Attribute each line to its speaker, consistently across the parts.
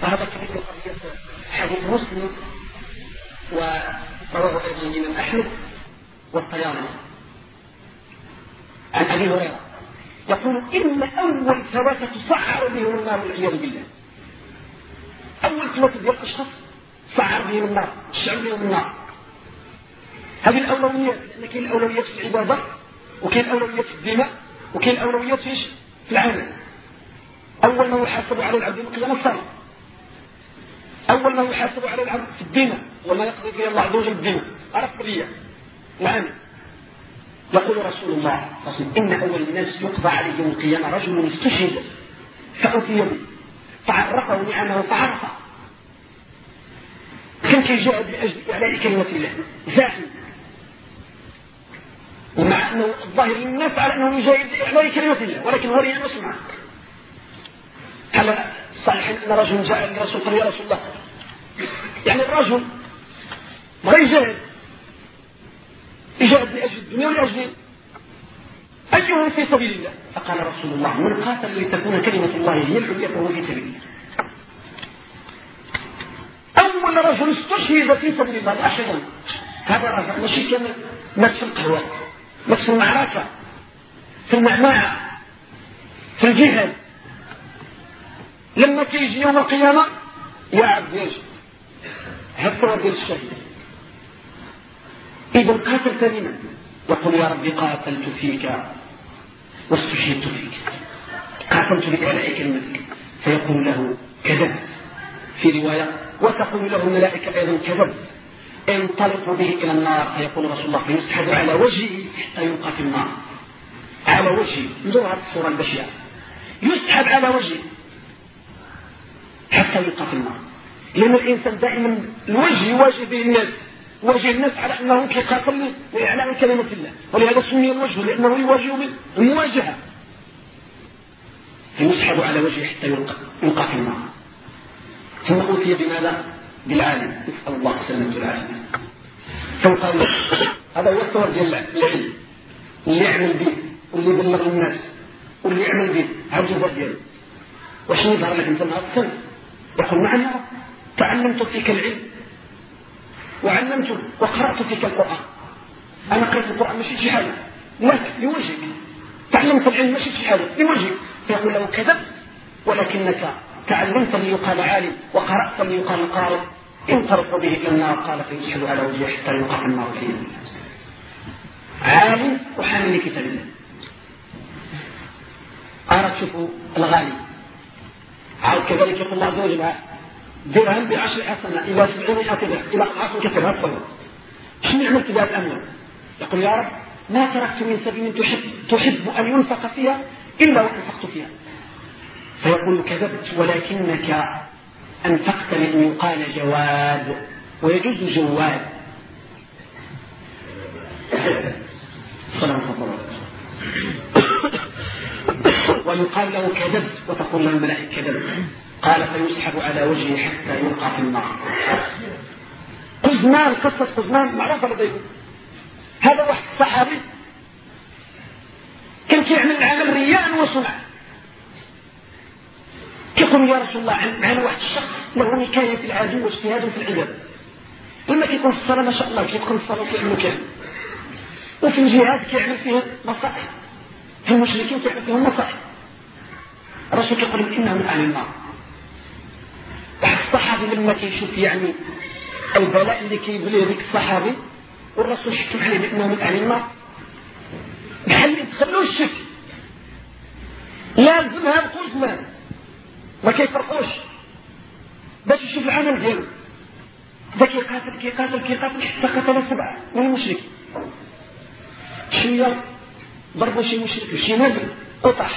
Speaker 1: كان قضية حديث مسلم ورواه الإمام أحمد والطيالسي عن أبي هريرة. يقول إن أول ثلاثة تسعر بهم النار والعياذ بالله. أول ثلاثة ديال الأشخاص سعر بهم النار الشعب بهم النار. هذه الأولويات لأن كاين الأولويات في العبادة وكاين الأولويات في الدماء وكاين الأولويات في في العمل. أول ما يحاسب على العبد يوم القيامة الصلاة أول ما يحاسب على العبد في الدماء وما يقضي فيه الله عز وجل الدماء عرفت لي العمل يقول رسول الله صلى إن أول الناس يقضى عليه يوم القيامة رجل استشهد فأتي به فعرفه نعمه فعرفه كان كيجاهد لأجل إعلاء كلمة الله. زاحم ومع أنه الظاهر للناس على أنه يجاهد لإعلاء كلمة الله ولكن هو ريان وسمع على صحيح أن رجل جاء للرسول قال يا رسول الله يعني الرجل بغى يجاهد يجاهد لأجل الدنيا ولأجل أجله في سبيل الله. فقال رسول الله من قاتل لتكون كلمة الله هي العليا فهو في سبيل الله. أول رجل استشهد في سبيل الله لاحظا هذا رجل ماشي كان مات في القهوة مات في المعركة في المعمعة في الجهاد لما كيجي يوم القيامة يا عبد يجي هو ديال الشهيد إذا قاتل كلمة يقول يا ربي قاتلت فيك. واستشهدت فيك. قاتلت بإعلاء كلمتك فيقول له كذبت. في رواية وتقول له الملائكة أيضا كذبت. انطلقوا به إلى النار. فيقول رسول الله فيسحب على وجهه حتى يلقى في النار. على وجهه. انظروا هذه الصورة البشعة يسحب على وجهه حتى يلقى في النار. لأن الإنسان دائما الوجه يواجه به الناس وجه الناس على أنه كقاتل لإعلان كلمة الله ولهذا سمي الوجه لأنه يواجه بالمواجهة فيسحب على وجهه حتى يلقى, في النار ثم أوتي بماذا؟ بالعالم. نسأل الله السلامة والعافية له هذا هو الثور ديال العلم. اللي يعمل به واللي يبلغ الناس واللي يعمل به. هذا الجزاء ديالو وشنو يظهر لك أنت النهار السنة يقول نعم يا رب تعلمت فيك العلم وعلمت وقرأت فيك القرآن. أنا قرأت القرآن ماشي شي حاجة لك لوجهك. تعلمت العلم ماشي شي حاجة لوجهك. فيقول له كذبت ولكنك تعلمت ليقال عالم وقرأت ليقال قارئ. انطلق به إلى النار قال فيسحب على وجهه حتى يوقع النار فيه. عالم وحامل كتاب الله. أردت الغالي. عاد كذلك يقول الله عز وجل درهم بعشر حسنة إلى سبعمائة ضعف إلى أضعاف كثيرة هذا شنو عملت بهذا الأموال؟ يقول يا رب ما تركت من سبيل تحب, تحب أن ينفق فيها إلا وأنفقت فيها. فيقول كذبت ولكنك أنفقت لأن يقال جواد ويجوز جواد. صلى الله ويقال له كذبت وتقول له الملائكة كذبت. قال فيسحب على وجهه حتى يلقى في النار. قزمان قصة قزمان معروفة لديكم هذا واحد الصحابي كان كيعمل العمل رياء وصنع. كيقول يا رسول الله معنا واحد الشخص له نكاية في العدو واجتهاد في العبادة لما كيكون في الصلاة ما شاء الله كيدخل الصلاة وكيعمل كامل. وفي الجهاد كيعمل فيه مصائب. في المشركين كيعمل فيهم مصائب. الرسول كيقول إنهم من أهل النار. الصحابي لما كيشوف يعني البلاء اللي كيبليه ذيك الصحابي والرسول حكم عليه بانه أهل النار بحال يدخلوا الشك لازمها بكل زمان ما كيفرقوش. باش يشوف العمل ديالو. ذا كيقاتل كيقاتل كيقاتل حتى قتل سبعة من المشركين. شوية ضربوا شي مشرك شي نبي قطع.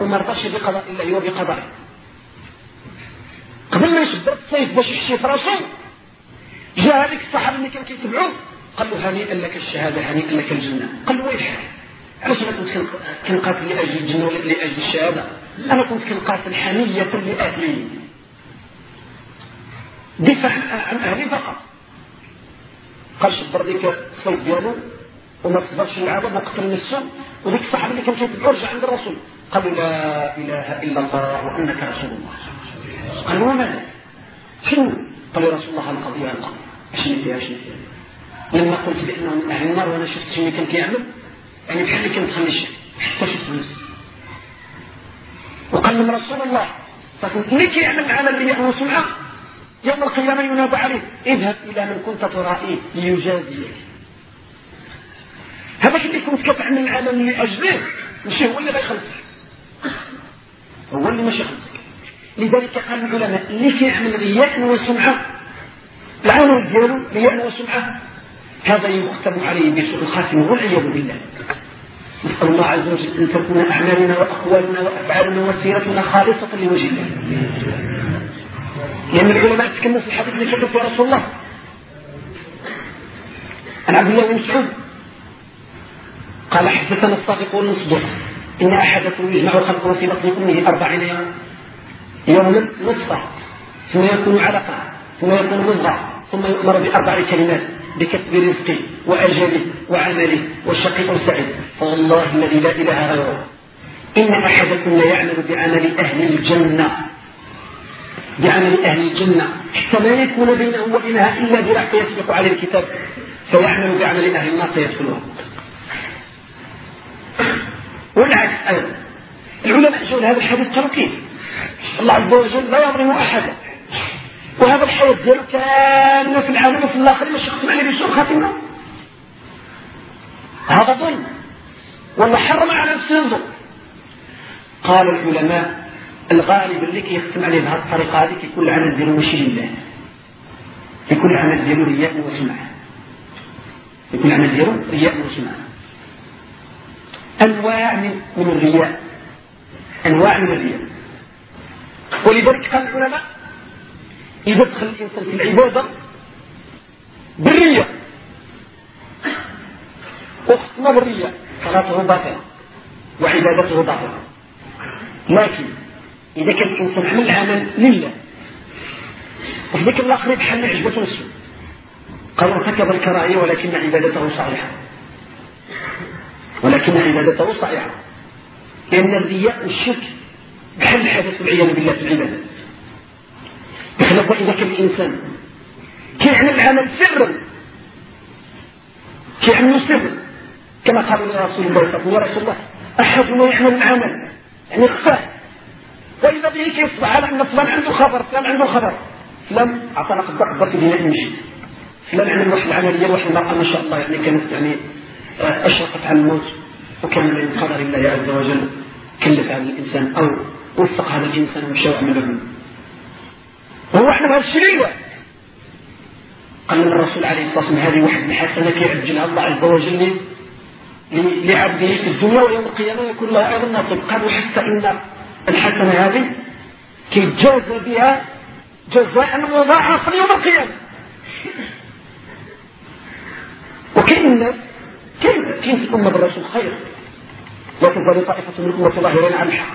Speaker 1: وما رضاش بقضاء الله وبقضائه. قبل ما يشد السيف باش يحشي في راسه جاء هذيك الصحابه اللي كان كيتبعوه قال له هنيئا لك الشهادة هنيئا لك الجنة. قال له ويحك علاش أنا كنت كنقاتل لأجل الجنة ولا لأجل الشهادة؟ أنا كنت كنقاتل حميه لاهلي دفاع عن أهلي فقط. قال شبر ديك الصيف ديالو وما تصبرش العذاب وقتل نفسه. وديك الصحابه اللي كان كيتبعو رجع عند الرسول. قالوا لا إله إلا الله وأنك رسول الله. له ماذا شنو؟ قال رسول الله القضية القضية شنو فيها؟ شنو فيها؟ لما قلت بأنه من أهل النار وأنا شفت شنو كان كيعمل يعني بحال اللي تخلي الشيء حتى شفت نفسي وقال لهم رسول الله اللي كيعمل العمل اللي يأمر سمعة يوم القيامة ينادى عليه. اذهب إلى من كنت ترائيه ليجازيك هذاك اللي كنت كتعمل العمل لأجله ماشي هو اللي غيخلصك هو اللي ماشي خلصك لذلك قال العلماء اللي كيعمل رياء وسمعة. العمل ديالو رياء وسمعة. هذا يختم عليه بسوء الخاتمة والعياذ بالله. نسأل الله عز وجل أن تكون أعمالنا وأقوالنا وأفعالنا وسيرتنا خالصة لوجه الله لأن العلماء تكلموا في الحديث اللي كتب رسول الله. عن عبد الله بن مسعود. قال حدثنا الصادق والمصدوق. إن أحدكم يجمع خلقه في بطن أمه أربعين يوما. يوما نصفه ثم يكون علقة ثم يكون مضغة ثم يؤمر بأربع كلمات بكتب رزقه وأجله وعمله والشقي والسعيد فوالله الذي لا إله غيره. إن أحدكم ليعمل بعمل أهل الجنة. بعمل أهل الجنة. حتى ما يكون بينه وبينها إلا ذراع فيسبق عليه الكتاب. فيعمل بعمل أهل النار فيدخلها والعكس أيضا. العلماء جاءوا هذا الحديث كيف الله عز وجل لا يظلم أحدا وهذا الحياة ديالو كان في العالم وفي الآخر مش يختم عليه بسوء خاتمة. هذا ظلم. والله حرم على نفسه الظلم قال العلماء الغالب اللي كيختم عليه بهذه الطريقة هذه كيكون العمل ديالو ماشي لله. يكون العمل ديالو رياء وسمعة. يكون العمل ديالو رياء وسمعة. أنواع من الرياء. أنواع من الرياء. ولذلك قال العلماء إذا دخل الإنسان في العبادة بالرياء أختم بالرياء صلاته باطلة وعبادته باطلة. لكن إذا كان الإنسان عمل العمل لله وفي ذلك الآخر بحال عجبته نفسه قال ارتكب الكراهية ولكن عبادته صالحة. ولكن عبادته صحيحة لأن الرياء والشرك بحال الحدث والعياذ بالله في العبادة بخلاف إذا كان الإنسان كيعمل العمل سرا كيعمل سرا. كما قال رسول الله صلى الله عليه وسلم أحدنا يعمل العمل يعني خفاه وإذا به كيصبح على أن فلان عنده خبر فلان عنده خبر. فلان أعطانا قدر قدر بناء المسجد فلان عمل واحد العملية واحد المرأة ما شاء الله يعني كانت يعني أشرقت عن الموت. وكان من قدر الله عز وجل كلف على الإنسان. أو وفق هذا الإنسان ومشى وعمل وهو إحنا بهذا الشيء قال لنا الرسول عليه الصلاة والسلام هذه واحد الحسنة كيعجلها الله عز وجل لعبده في الدنيا ويوم القيامة يكون له أيضا نصيب قالوا حتى إن الحسنة هذه كيجازى بها جزاء مضاعفا يوم القيامة. وكأن الناس كيف كاين في الأمة بالرسول خير؟ لا تزال طائفة من الأمة ظاهرين على الحق.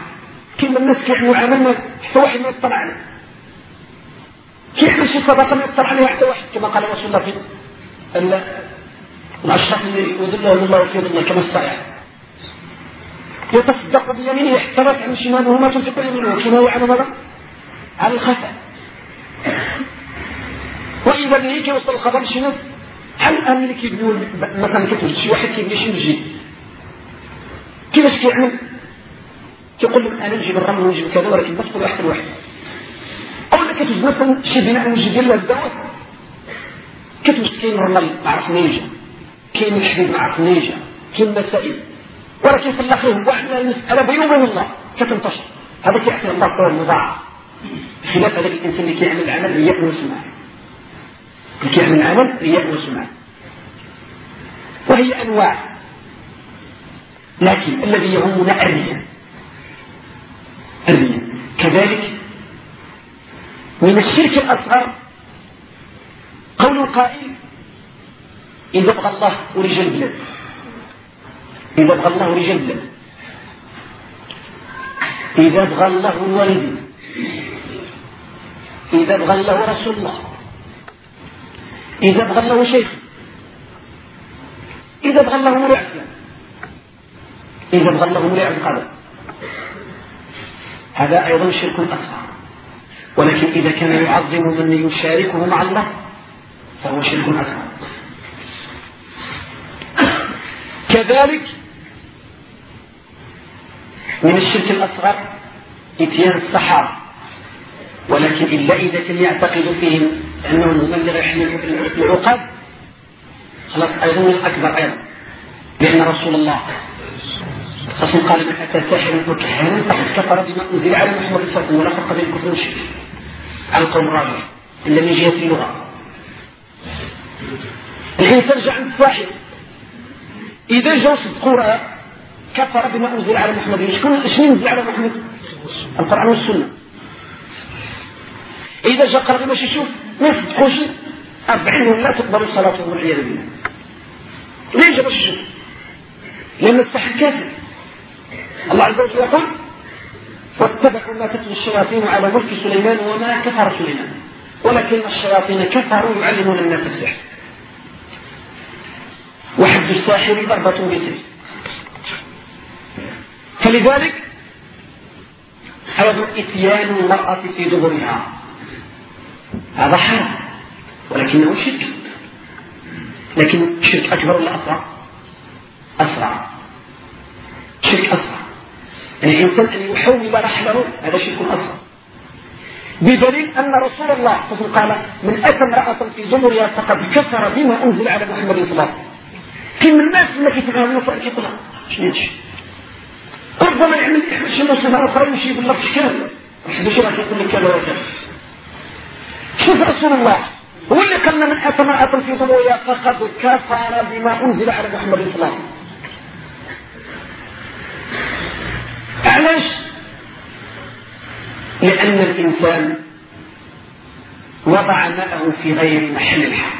Speaker 1: كيما الناس كيعملوا عمل حتى واحد ما يطلع عليه. كيعمل شي صدقة ما يطلع عليها حتى واحد كما قال رسول الله في الأشخاص اللي يذلهم الله في ظله كما الصحيح. يتصدق بيمينه حتى لا تعمل شماله ما تنفق يمينه كناية على ماذا؟ على الخفاء. وإذا به كيوصل الخبر شي ناس بحال الان اللي كيبنيو مثلا كتوجد شي واحد كيبني شي مسجد؟ كيفاش كيعمل؟ كيقول لهم أنا نجيب الرمل ونجيب كذا ولكن بس كل واحد الواحد أو لا كتوجد مثلا شي بناء مسجد ديال الدواء كتوجد كاين الرمل ما عرف منين جا كاين الحديد ما عرف منين جا كاين مسائل ولكن في الآخر هو واحد المساله بينه وبين الله كتنتشر. هذا كيعطي الله طول مضاعف خلاف هذاك الإنسان اللي كيعمل العمل رياء وسمعه اللي كيعمل العمل رياء وسمعه وهي أنواع. لكن الذي يهمنا الرياء. الرياء كذلك من الشرك الأصغر قول القائل إذا بغى الله ورجال البلاد. إذا بغى الله البلاد. إذا بغى الله الوالدين إذا بغى الله رسول الله. إذا بغى الله شيخ. إذا بغى الله عفيان إذا بغى الله مولى عبد القادر هذا أيضا شرك أصغر. ولكن إذا كان يعظم من يشاركه مع الله فهو شرك أكبر كذلك من الشرك الأصغر إتيان الصحابة ولكن إلا إذا كان يعتقد فيهم أنهم هم اللي يحمل العقاب خلاص أيضا الأكبر أيضا لأن رسول الله الرسول قال من أتى ساحرا وكهانا فقد كفر بما أنزل على محمد صلى الله عليه وسلم ولا بين الكفر على القول الراجح إلا من جهة اللغة. الحين ترجع عند الساحر إذا جاء صدقوا كفر بما أنزل على محمد. شكون شنو ينزل على محمد؟ القرآن والسنة. إذا جاء قرب باش يشوف ما يصدقوش أربعين لا تقبل صلاته والعياذ بالله. جاء باش يشوف لأن السحر كافر. الله عز وجل يقول واتبعوا ما تتلو الشياطين على ملك سليمان وما كفر سليمان. ولكن الشياطين كفروا يعلمون الناس السحر وحد الساحر ضربة بسيف فلذلك أيضا إتيان المرأة في دبرها. هذا حرام ولكنه شرك. لكن شرك أكبر ولا أصغر؟ أصغر شرك يعني الإنسان أن يحول رحله هذا شرك أصغر. بدليل أن رسول الله صلى الله عليه وسلم قال من أتى امرأة في زمرها فقد كفر بما أنزل على محمد صلى الله عليه وسلم. الناس اللي كيتفهموا في الكتاب شنو ربما يعمل شي مصيبة أخرى يمشي يقول لك شكال واحد شي راه كيقول لك كذا وكذا. شوف رسول الله هو اللي قال من أتى امرأة في زمرها فقد كفر بما أنزل على محمد صلى الله عليه وسلم. علاش لأن الإنسان وضع ماءه في غير محل الحق.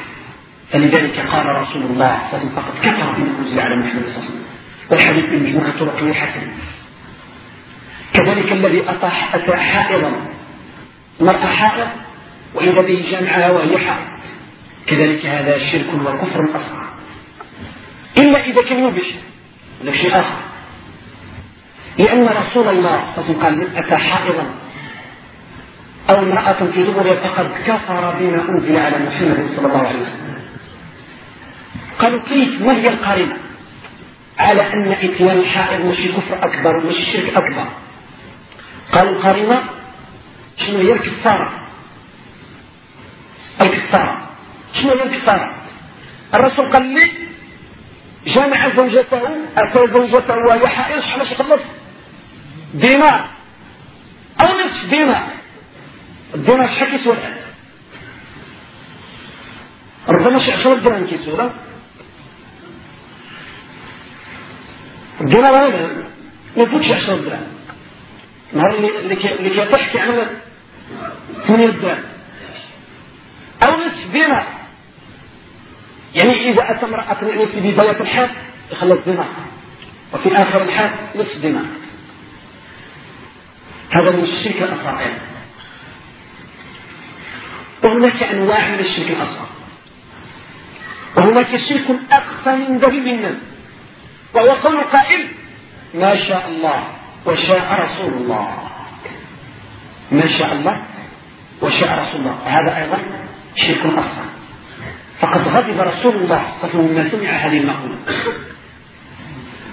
Speaker 1: فلذلك قال رسول الله صلى الله عليه وسلم فقد كفر بما أنزل على محمد صلى الله عليه وسلم. والحديث بمجموعة طرقه حسن. كذلك الذي أطاح أتى حائضا. مرأة حائض وإذا به جامعها وهي حائض. كذلك هذا شرك وكفر أصغر. إلا إذا كان يبش لك شيء آخر. لأن رسول الله صلى الله عليه وسلم قال من أتى حائضا أو امرأة في دبر فقد كفر بما أنزل على محمد صلى الله عليه وسلم. قالوا كيف؟ ما هي القارنة على أن إتيان الحائض مش كفر أكبر مش شرك أكبر. قالوا القارنة شنو هي؟ الكفارة. الكفارة. شنو هي الكفارة؟ الرسول قال لي جامع زوجته أتى زوجته وهي حائض شحال يخلص؟ دينار أو نصف دينار الدينار شحال كيسوى الآن ربما شي 10 درهم كيسوى الدينار هذا ما يفوتش 10 درهم نهار اللي كتحكي عن 8 درهم أو نصف دينار يعني إذا أتى امرأة في بداية الحال يخلص دينار وفي آخر الحال نصف دينار هذا من الشرك الأصغر. وهناك أنواع من الشرك الأصغر. وهناك شرك أخفى من ذهب الناس وهو قول قائل ما شاء الله وشاء رسول الله. ما شاء الله وشاء رسول الله. هذا أيضا شرك أصغر. فقد غضب رسول الله صلى الله عليه وسلم سمع هذه المقولة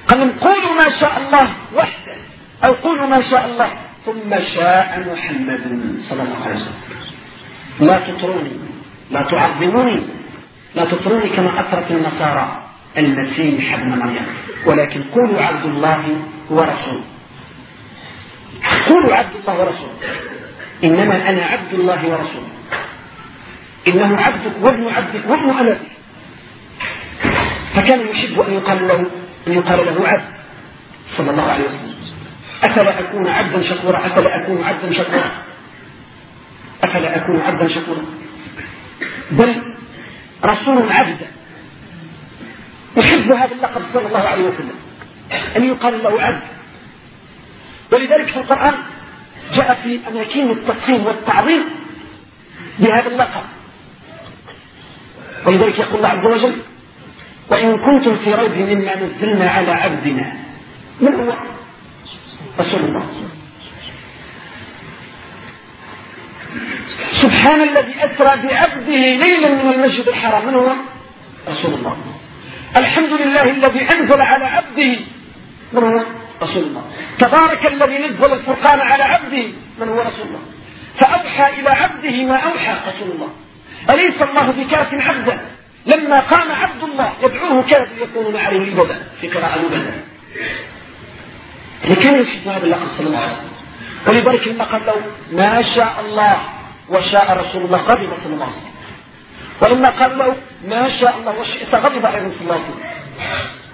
Speaker 1: قال قولوا ما شاء الله وحده أو قولوا ما شاء الله. ثم شاء محمد صلى الله عليه وسلم. لا تطروني لا تعظموني لا تطروني كما أطرت النصارى المسيح ابن مريم. ولكن قولوا عبد الله ورسوله. قولوا عبد الله ورسوله. إنما أنا عبد الله ورسوله. إنه عبدك وابن عبدك وابن أمتك. فكان يحب أن يقال له أن يقال له عبد صلى الله عليه وسلم. أفلا أكون عبدا شكورا أفلا أكون عبدا شكورا. أفلا أكون عبدا شكورا. بل رسول عبد يحب هذا اللقب صلى الله عليه وسلم أن يقال له عبد. ولذلك في القرآن جاء في أماكن التفخيم والتعظيم بهذا اللقب. ولذلك يقول الله عز وجل وإن كنتم في ريب مما نزلنا على عبدنا. من هو؟ رسول الله. سبحان الذي أسرى بعبده ليلا من المسجد الحرام. من هو؟ رسول الله. الحمد لله الذي أنزل على عبده. من هو؟ رسول الله. تبارك الذي نزل الفرقان على عبده. من هو؟ رسول الله. فأوحى إلى عبده ما أوحى رسول الله. أليس الله بكاف عبدا لما قام عبد الله يدعوه كادوا يكونون عليه لبدا. في قراءة لبدا. لكن يشهد هذا اللقب صلى الله عليه وسلم. ولذلك لما قال له ما شاء الله وشاء رسول الله غضب صلى الله عليه وسلم. ولما قال له ما شاء الله وشئت غضب أيضا صلى الله عليه وسلم.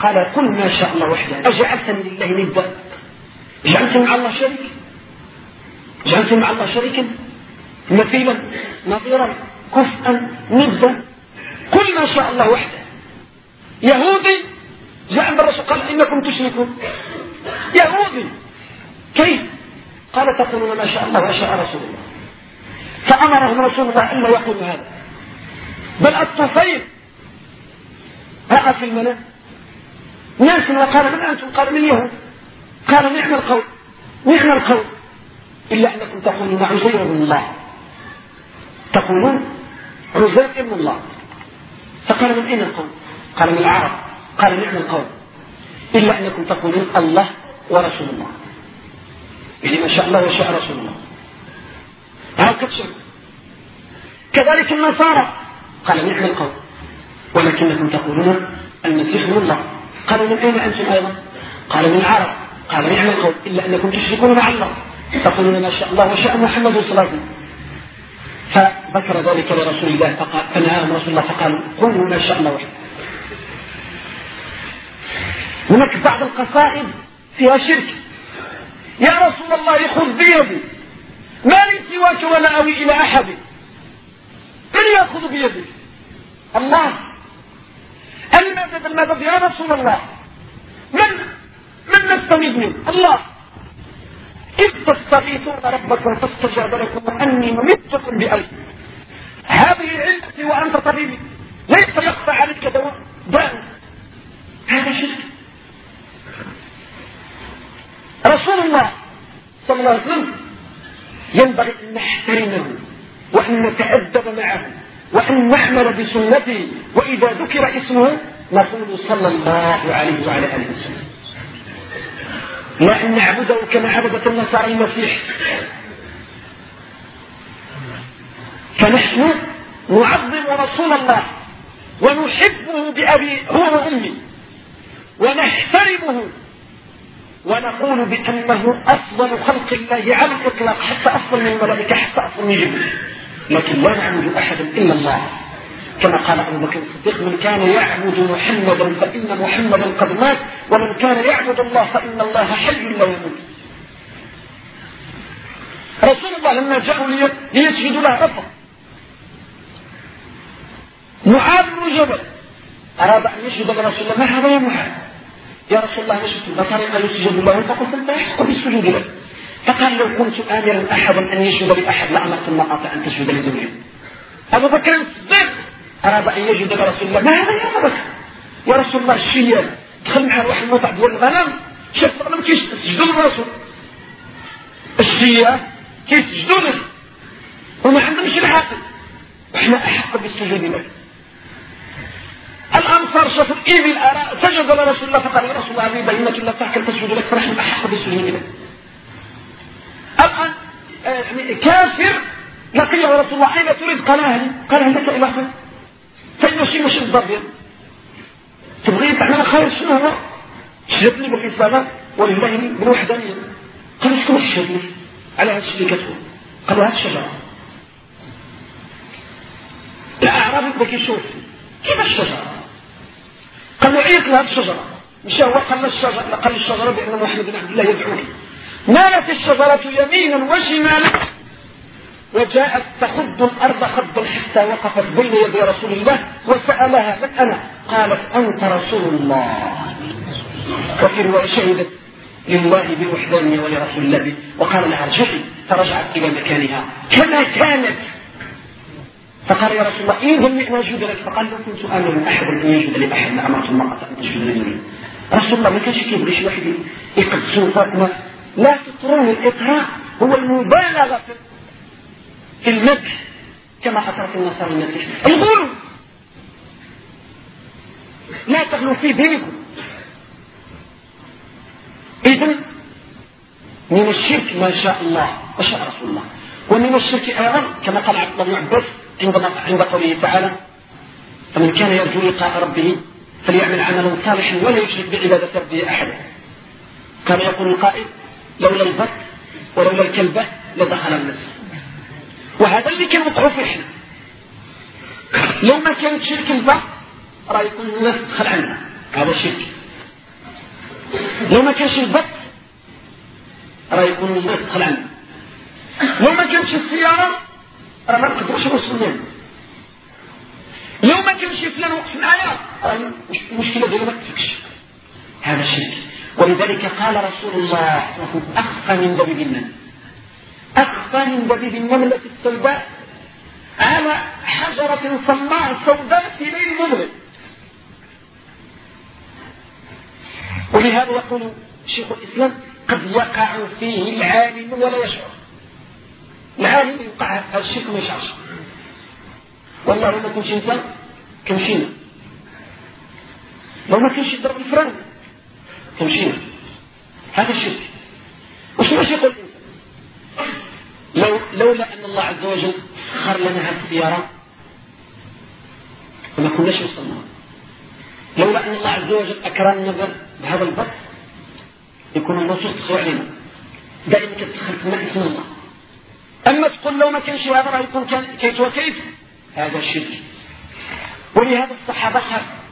Speaker 1: قال قل ما شاء الله وحده. أجعلتني لله ندا. جعلتني مع الله شريك جعلتني مع الله شريكا. مثيلا نظيرا كفءا ندا. قل ما شاء الله وحده. يهودي جاء الرسول قال إنكم تشركون. يهودي كيف؟ قال تقولون ما شاء الله وشاء رسول الله. فأمرهم رسول الله الا يقولوا هذا. بل الطفيل رأى في المنام. ناس وقال من أنتم؟ قال من يهود قال نعم القول. نعم القول. إلا أنكم تقولون عزير بن الله. تقولون عزير بن الله. فقال من أين القوم قال من العرب. قال نعم القوم إلا أنكم تقولون الله ورسول الله يعني ما شاء الله وشاء رسول الله هكذا كذلك النصارى. قال نعم القوم ولكنكم تقولون المسيح من الله. قالوا من أين أنتم أيضا؟ قال من العرب. قال نعم القوم إلا أنكم تشركون مع الله. تقولون ما شاء الله وشاء محمد صلى الله عليه وسلم. فذكر ذلك لرسول الله فقال فنهاهم رسول الله فقال قولوا ما شاء الله وحده هناك بعض القصائد فيها شرك. يا رسول الله خذ بيدي. ما لي سواك ولا أوي إلى أحد. من يأخذ بيدي؟ الله. المدد المدد يا رسول الله. من من نستمد منه الله. إذ تستغيثون ربكم فاستجاب لكم أني ممدكم بألف هذه علتي وأنت طبيبي. ليس يخفى عليك دواء داء هذا شرك رسول الله صلى الله عليه وسلم ينبغي أن نحترمه وأن نتأدب معه وأن نعمل بسنته. وإذا ذكر اسمه نقول صلى الله عليه وعلى آله وسلم. لا أن نعبده كما عبدت النصارى المسيح. فنحن نعظم رسول الله ونحبه بأبي هو وأمي. ونحترمه ونقول بأنه أفضل خلق الله على الإطلاق حتى أفضل من الملائكة حتى أفضل من جبريل. لكن لا نعبد أحدا إلا الله. كما قال أبو بكر الصديق من كان يعبد محمدا فإن محمدا قد مات ومن كان يعبد الله فإن الله حي لا يموت. رسول الله لما جاءوا ليسجدوا له رفض. معاذ بن جبل أراد أن يسجد لرسول الله ما هذا يا معاذ؟ يا رسول الله نشهد بطريقة يسجد له فقلت لا يحق بالسجود له. فقال لو كنت آمرا أحدا أن يسجد لأحد لأمرت المرأة أن تسجد لزوجها أبو بكر الصديق أراد أن يجد رسول الله. ما هذا يا أبو بكر؟ يا رسول الله الشيال دخل معاه واحد المطع ديال الغنم شاف الغنم كيسجدوا للرسول الشيال كيسجدوا له. وما عندهمش العقل وحنا أحق بالسجود له. الأنصار شافوا الإبل سجد لرسول الله فقال يا رسول الله هذه بهيمة لا تحكم تسجد لك فنحن أحق بالسجود له الآن يعني كافر لقيه رسول الله. أين تريد؟ قال أهلي. قال عندك إله فإن شيء مش الضبيان تبغي تعمل خير؟ شنو هو شهدني بالإسلام ولله بالوحدانية قال شكون الشهدني على هذا الشيء كتبه. قالوا هذه الشجرة الأعرابي بدا كيشوف كيف الشجرة قال عيط لهذه الشجرة. مشى هو قال الشجرة قال الشجرة بأن محمد بن عبد الله يدعوني مالت الشجرة يمينا وشمالا وجاءت تخض الأرض خضا حتى وقفت بين يدي رسول الله وسألها من أنا؟ قالت أنت رسول الله. وفي رواية شهدت لله بالوحدانية ولرسول الله. وقال لها ارجعي فرجعت إلى مكانها. كما كانت فقال يا رسول الله إيه أن أسجد لك؟ فقال لو كنت آمر أحد أن يسجد لأحد لأمرت المرأة أن تسجد لي رسول الله ما كانش كيبغي شي واحد يقدسوا فاطمة لا تطرون الإطراء هو المبالغة في المدح كما أثرت النصارى المسيح الغلو لا تغلوا في دينكم. إذا من الشرك ما شاء الله وشاء رسول الله ومن الشرك أيضا كما قال عبد الله بن عباس عندما عند قوله تعالى فمن كان يرجو لقاء ربه فليعمل عملا صالحا ولا يشرك بعبادة ربه أحدا. كان يقول القائد لولا البط ولولا الكلبة لدخل الناس وهذا اللي كان وقعوا فيه إحنا. لو ما كانت شرك البط راه يكون الناس تدخل عنها هذا شرك. لو ما كانش البط راه يكون الناس تدخل عنها لو ما كانش السيارة راه ما نقدروش نوصلوا لو ما كانش فلان وقف معايا راه المشكلة ديالو ما تفكش هذا الشرك. ولذلك قال رسول الله أخفى من دبيب النمل أخفى من دبيب النملة السوداء على حجرة صماء سوداء في ليل مظلم ولهذا يقول شيخ الإسلام قد يقع فيه العالم ولا يشعر. العالم يوقع هذا الشرك ما يشعرش والله ما كنتش انت كمشينا لو ما كانش يضرب الفرن كمشينا هذا الشرك وش باش يقول لو لولا أن الله عز وجل سخر لنا هذه السيارة ما كناش وصلنا. لولا أن الله عز وجل أكرمنا بهذا البط يكون النصوص تسوى علينا دائما كتدخل في اسم الله. أما تقول لو ما كانش هذا راه يكون كيف وكيف؟ هذا الشرك ولهذا الصحابة خافوا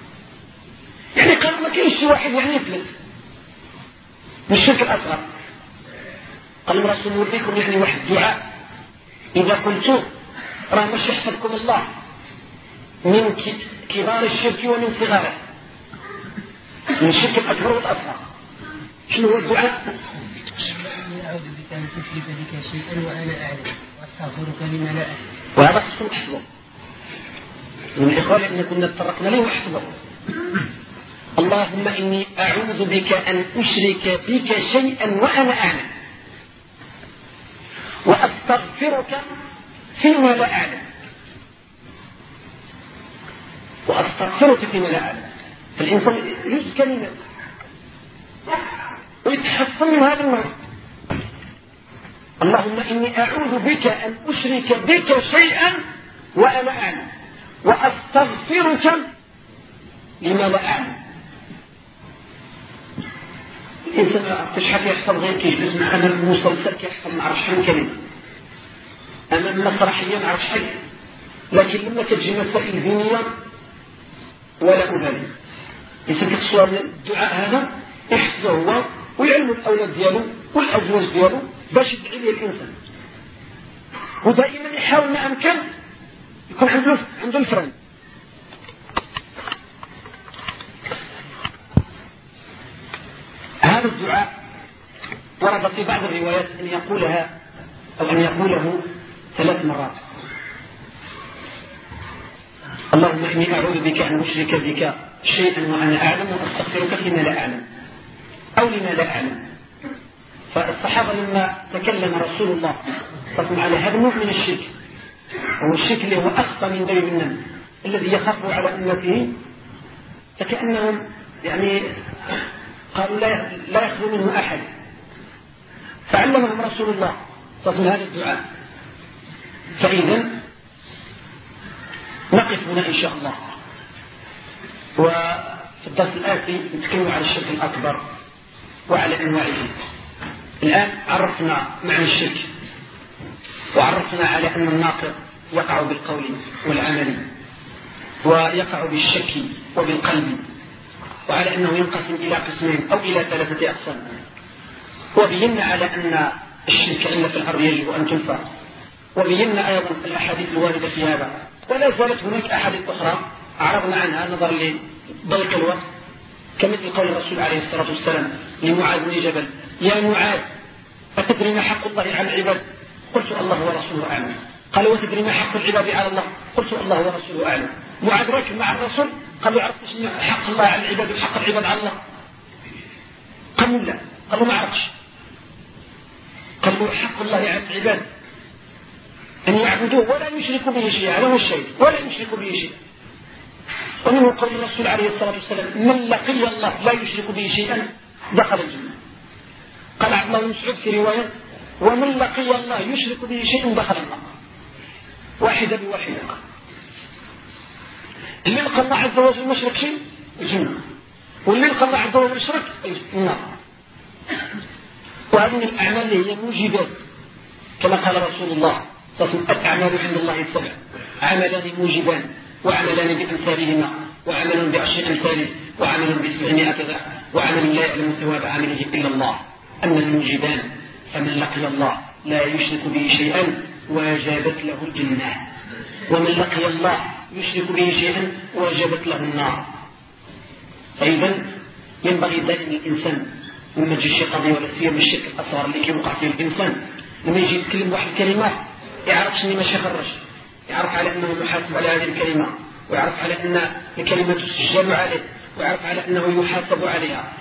Speaker 1: يعني قالوا ما كاينش شي واحد يعني يفلت من الشرك الأصغر. قال الرسول نوريكم يعني واحد الدعاء. إذا قلت راه مش يحفظكم الله. من كبار الشرك ومن صغاره من الشرك الأكبر والأصغر. شنو هو الدعاء؟ أعوذ بك ان تشرك بك شيئا وأنا أعلم. وأستغفرك مما لا أعلم. وهذا خصكم تحفظوه من أن كنا تطرقنا له واحفظه اللهم إني أعوذ بك أن أشرك بك شيئا وأنا أعلم. وأستغفرك فيما لا أعلم. وأستغفرك فيما لا أعلم. فالإنسان يجد كلمة ويتحصن من هذا المرض اللهم إني أعوذ بك أن أشرك بك شيئا وأنا أعلم. وأستغفرك لما لا أعلم. الإنسان ما عرفتش شحال يحصل غير كيجلس مع أمام المسلسل كيحصل ما عرفش شحال كلمه أمام المسرحية ما عرفش حاجة. لكن لما كتجي مسائل دينيه ولا أبالي. الانسان كتصور الدعاء هذا يحفظه هو ويعلم الأولاد ديالو والأزواج ديالو باش يدعي به الإنسان. ودائما يحاول ما امكن يكون عنده عنده الفرن. هذا الدعاء ورد في بعض الروايات أن يقولها أو أن يقوله ثلاث مرات. اللهم إني أعوذ بك أن أشرك بك شيئا وأنا أعلم وأستغفرك فيما لا أعلم أو لما لا أعلم. فالصحابة لما تكلم رسول الله صلى الله عليه هذا نوع من الشرك. هو الشرك اللي هو أخفى من درب النمل الذي يخاف على أمته فكأنهم يعني قالوا لا لا يخلو منه أحد. فعلمهم رسول الله صلى الله عليه وسلم هذا الدعاء. فإذا نقف هنا إن شاء الله. وفي الدرس الآتي نتكلم على الشرك الأكبر وعلى أنواعه. الآن عرفنا معنى الشرك. وعرفنا على أن الناقض يقع بالقول والعمل ويقع بالشك وبالقلب وعلى أنه ينقسم إلى قسمين أو إلى ثلاثة أقسام. وبينا على أن الشرك إلا في الأرض يجب أن تنفع. وبينا أيضا الأحاديث الواردة في هذا. ولا زالت هناك أحاديث أخرى أعرضنا عنها نظرا لضيق الوقت كمثل قول الرسول عليه الصلاة والسلام لمعاذ بن جبل يا معاذ أتدري ما حق الله على العباد؟ قلت الله ورسوله أعلم. قال وتدري ما حق العباد على الله؟ قلت الله ورسوله أعلم. معاذ راكب مع الرسول؟ قال له عرفت شنو حق الله على العباد وحق العباد على الله؟ قال لا. قال له ما عرفش قال له حق الله على العباد أن يعبدوه ولا يشركوا به شيئا هذا هو الشيء ولا يشركوا به شيئا. ومنه قول الرسول عليه الصلاة والسلام من لقي الله لا يشرك به شيئا دخل الجنة. قال عبد الله بن مسعود في رواية ومن لقي الله يشرك به شيء دخل النار. واحدة بواحدة. اللي لقى الله عز وجل مشرك شيء الجنة. واللي لقى الله عز وجل مشرك النار. وهذه من الأعمال اللي هي موجبات. كما قال رسول الله وسلم الأعمال عند الله السبع. عملان موجبان وعملان بأمثالهما وعمل بعشر أمثاله وعمل بسبعمائة كذا وعمل لا يعلم ثواب عمله إلا الله. أما الموجبان فمن لقي الله لا يشرك به شيئا وجابت له الجنة. ومن لقي الله يشرك به شيئا وجابت له النار. أيضا ينبغي دائما الإنسان لما تجي شي قضية ولا سيما الشرك الأصغر اللي كيوقع فيه الإنسان. لما يجي يتكلم واحد الكلمات يعرف شنو ما يخرج يعرف على أنه يحاسب على هذه الكلمة ويعرف على أن الكلمة تسجل عليه ويعرف على أنه يحاسب عليها.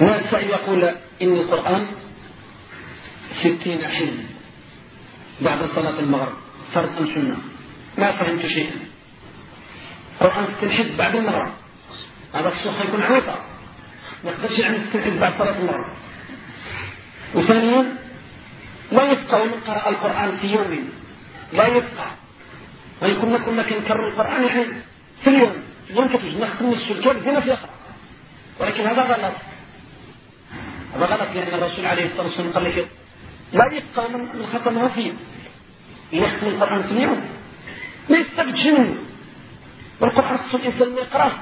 Speaker 1: ناس يقول إن القرآن ستين حزب بعد صلاة المغرب فرض أم سنة. ما فهمت شيئا. القرآن ستين حزب بعد المغرب. هذا الصوت يكون عويطة ما يقدرش يعمل ستين حزب بعد صلاة المغرب. وثانيا لا يبقى من قرأ القرآن في يوم. لا يبقى. ويكون كنا كنكرر القرآن يعني في اليوم. كتجي نختم السلطان دينا في أخرى ولكن هذا غلط. هذا غلط لأن الرسول عليه الصلاة والسلام قال لك لا يبقى من ختمها فيه يختم القرآن في اليوم. ما منه والقرآن خصو الإنسان يقرأه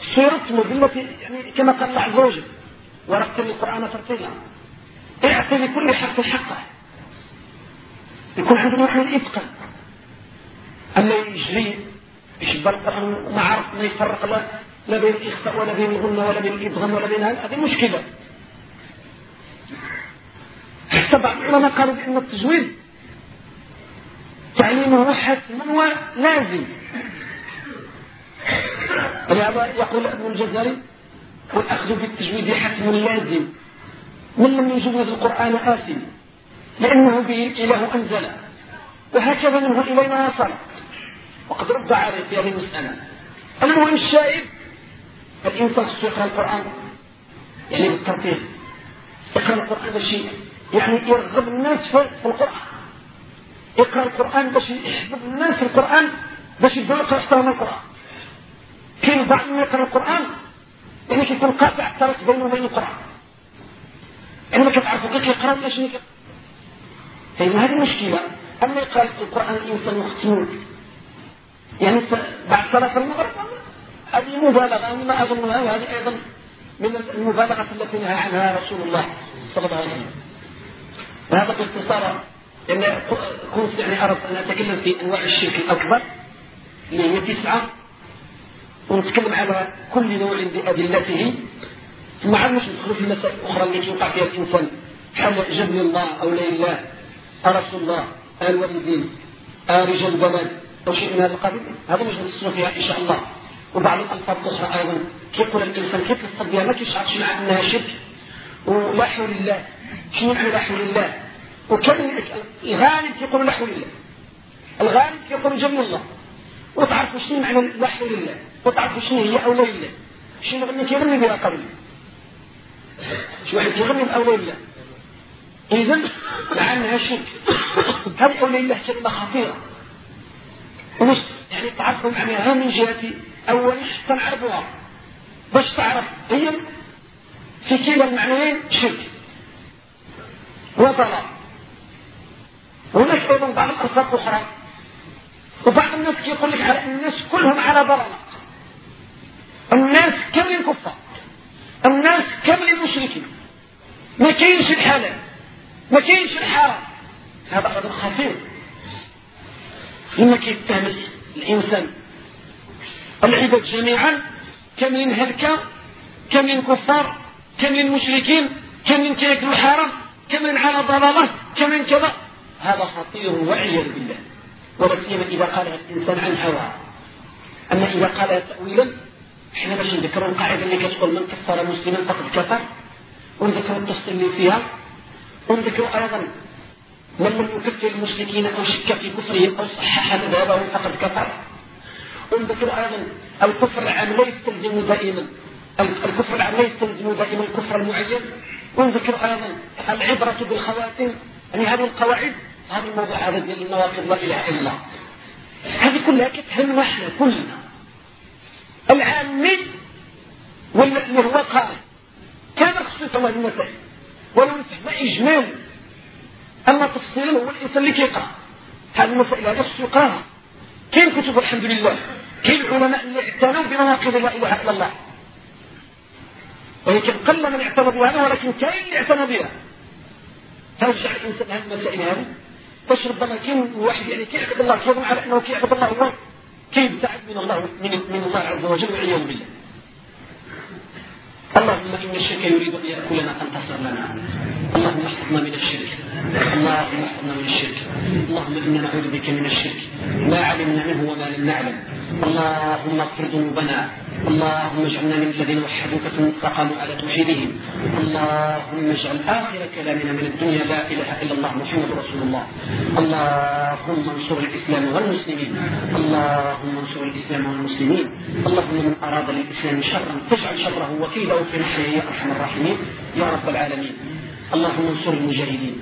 Speaker 1: خصو يرتمه بالتي يعني كما قال الله عز وجل ورتل القرآن ترتيلا. اعطي لكل حق حقه. يكون عندنا نوع من الإتقان أما يجري يشبه القرآن ما عرف ما يفرق لا بين الإخفاء ولا بين الغنة ولا بين الإدغام ولا بين هذا هذه مشكلة. حتى بعض العلماء قالوا بأن التجويد تعليمه حتما ولازم ولهذا يقول ابن الجزري والأخذ بالتجويد حتم لازم. من لم يجوز القرآن آثم؟ لأنه به الإله أنزل. وهكذا منه إلينا وصل وقد رد عليه في هذه المسألة المهم الشاهد. الإنسان يقرأ القرآن. يعني بالترتيب يقرأ القرآن شيء يعني يرغب الناس في القرآن. يقرأ القرآن باش يحبب الناس القرآن باش يبداو يقرأ يحترم القرآن. كاين بعض من يقرأ القرآن يعني كيكون قاطع الطريق بينه وبين القرآن. يعني ما كتعرفوا كيف يقرأ ولا شنو طيب هذه مشكلة. أما يقرأ القرآن الإنسان مختنون يعني بعد صلاة المغرب هذه مبالغة. ما أظنها وهذه أيضا من المبالغة التي نهى عنها رسول الله صلى الله عليه وسلم. وهذا باختصار لأن كنت يعني أردت أن أتكلم في أنواع الشرك الأكبر اللي هي تسعة. ونتكلم على كل نوع بأدلته. ثم عاد مش ندخلوا في المسائل الأخرى التي يوقع فيها الإنسان. حل جبل الله أولياء الله أرسل الله الوالدين رجال البلد أو شيء من هذا القبيل؟ هذا مش ندخلوا فيها إن شاء الله. وبعض الألفاظ الأخرى أيضا. كيقول الإنسان؟ كيف يصدق ما كيشعرش مع أنها شرك؟ ولا حول الله. شنو لا حول الله وكم الغالب يقول حول الله الغالب يقول جل الله. وتعرفوا شنو معنى حول الله وتعرفوا شنو هي أولى الله شنو غني كيغني بها قبل شي واحد كيغني بأولى الله إذا لعنها شرك هذه أولى الله كلمة خطيرة. وش؟ يعني تعرفوا معناها من جهة أول حتى نعرفوها باش تعرف. هي في كلا المعنيين شرك. وضلال هناك أيضا بعض الألفاظ أخرى وبعض الناس يقول لك الناس كلهم على ضلال. الناس كامل الكفار. الناس كامل المشركين. ما كاينش الحلال. ما كاينش الحرام. هذا أمر خطير. لما كيتهم الإنسان. العباد جميعا كاملين هلكة كاملين كفار كاملين مشركين كاملين كياكلوا الحرام. كمن على ضلالة كمن كذا. هذا خطير والعياذ بالله. ولا سيما إذا قالها الإنسان عن هواه أما إذا قالها تأويلا إحنا باش نذكروا القاعدة اللي كتقول من كفر مسلما فقد كفر. ونذكروا التفصيل اللي فيها. ونذكروا أيضا من لم يكفر المشركين أو شك في كفرهم أو صحح مذهبهم فقد كفر. انظر أيضا الكفر العام لا يستلزم دائما. الكفر العام لا يستلزم دائما الكفر المعين. ونذكر أيضا العبرة بالخواتم يعني هذه القواعد هذا الموضوع هذا ديال النواقض لا إله إلا الله. هذه كلها كتهمنا إحنا كلنا. العامي ولا اللي هو قائد كان خصو يفهم هذه المسائل ولو نفهم إجمال أما تفصيلا هو الإنسان اللي كيقرأ هذه المسائل هذا خصو يقرأها. كاين كتب الحمد لله كاين العلماء اللي اعتنوا بنواقض لا إله إلا الله. ولكن قل من اعتنى بها ولكن كاين اللي اعتنى بها. ترجع الإنسان هذه المسائل هذه باش ربما كاين واحد يعني كيعبد الله كيظن على أنه كيعبد الله هو كيبتعد من الله من, من الله عز وجل والعياذ بالله. اللهم إن الشرك يريد أن ياكلنا فانتصر لنا اللهم احفظنا من الشرك. اللهم احفظنا من الشرك. اللهم إنا نعوذ بك من الشرك. ما علمنا منه وما لم نعلم اللهم اغفر ذنوبنا. اللهم اجعلنا من الذين وحدوك ثم استقاموا على توحيدهم. اللهم اجعل آخر كلامنا من الدنيا لا إله إلا الله محمد رسول الله. اللهم انصر الإسلام والمسلمين. اللهم انصر الإسلام والمسلمين. اللهم من أراد للاسلام شرا فاجعل شره وكيله في نحره يا أرحم الراحمين. يا رب العالمين. اللهم انصر المجاهدين.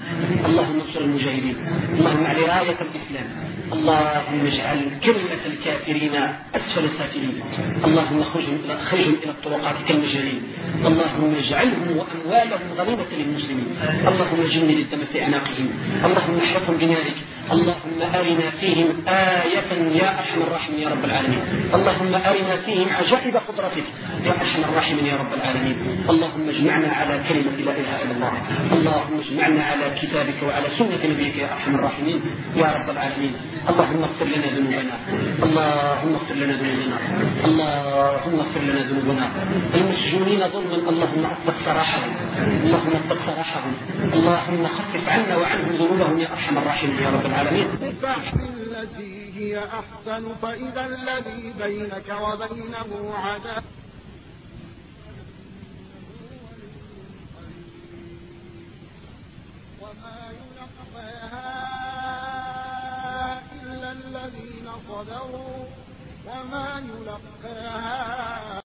Speaker 1: اللهم انصر المجاهدين. اللهم علي راية الإسلام. اللهم اجعل كلمة الكافرين أسفل سافلين اللهم اخرجهم إلى اخرجهم إلى الطرقات كالمجانين اللهم اجعلهم وأموالهم غنيمة للمسلمين. اللهم جند الدم في أعناقهم. اللهم احفظهم بنارك. اللهم أرنا فيهم آية يا أرحم الراحمين يا رب العالمين. اللهم أرنا فيهم عجائب قدرتك يا أرحم الراحمين يا رب العالمين. اللهم اجمعنا على كلمة لا إله إلا الله. اللهم اجمعنا على كتابك وعلى سنة نبيك يا أرحم الراحمين يا رب العالمين. اللهم اغفر لنا ذنوبنا. اللهم اغفر لنا ذنوبنا. اللهم اغفر لنا ذنوبنا. المسجونين ظلما. اللهم اطلق سراحهم. اللهم اطلق سراحهم. اللهم خفف عنا وعنهم ذنوبهم يا أرحم الراحمين يا رب العالمين.
Speaker 2: التي هي أحسن فإذا الذي بينك وبينه وما يلقاها إلا الذين صبروا. وما يلقاها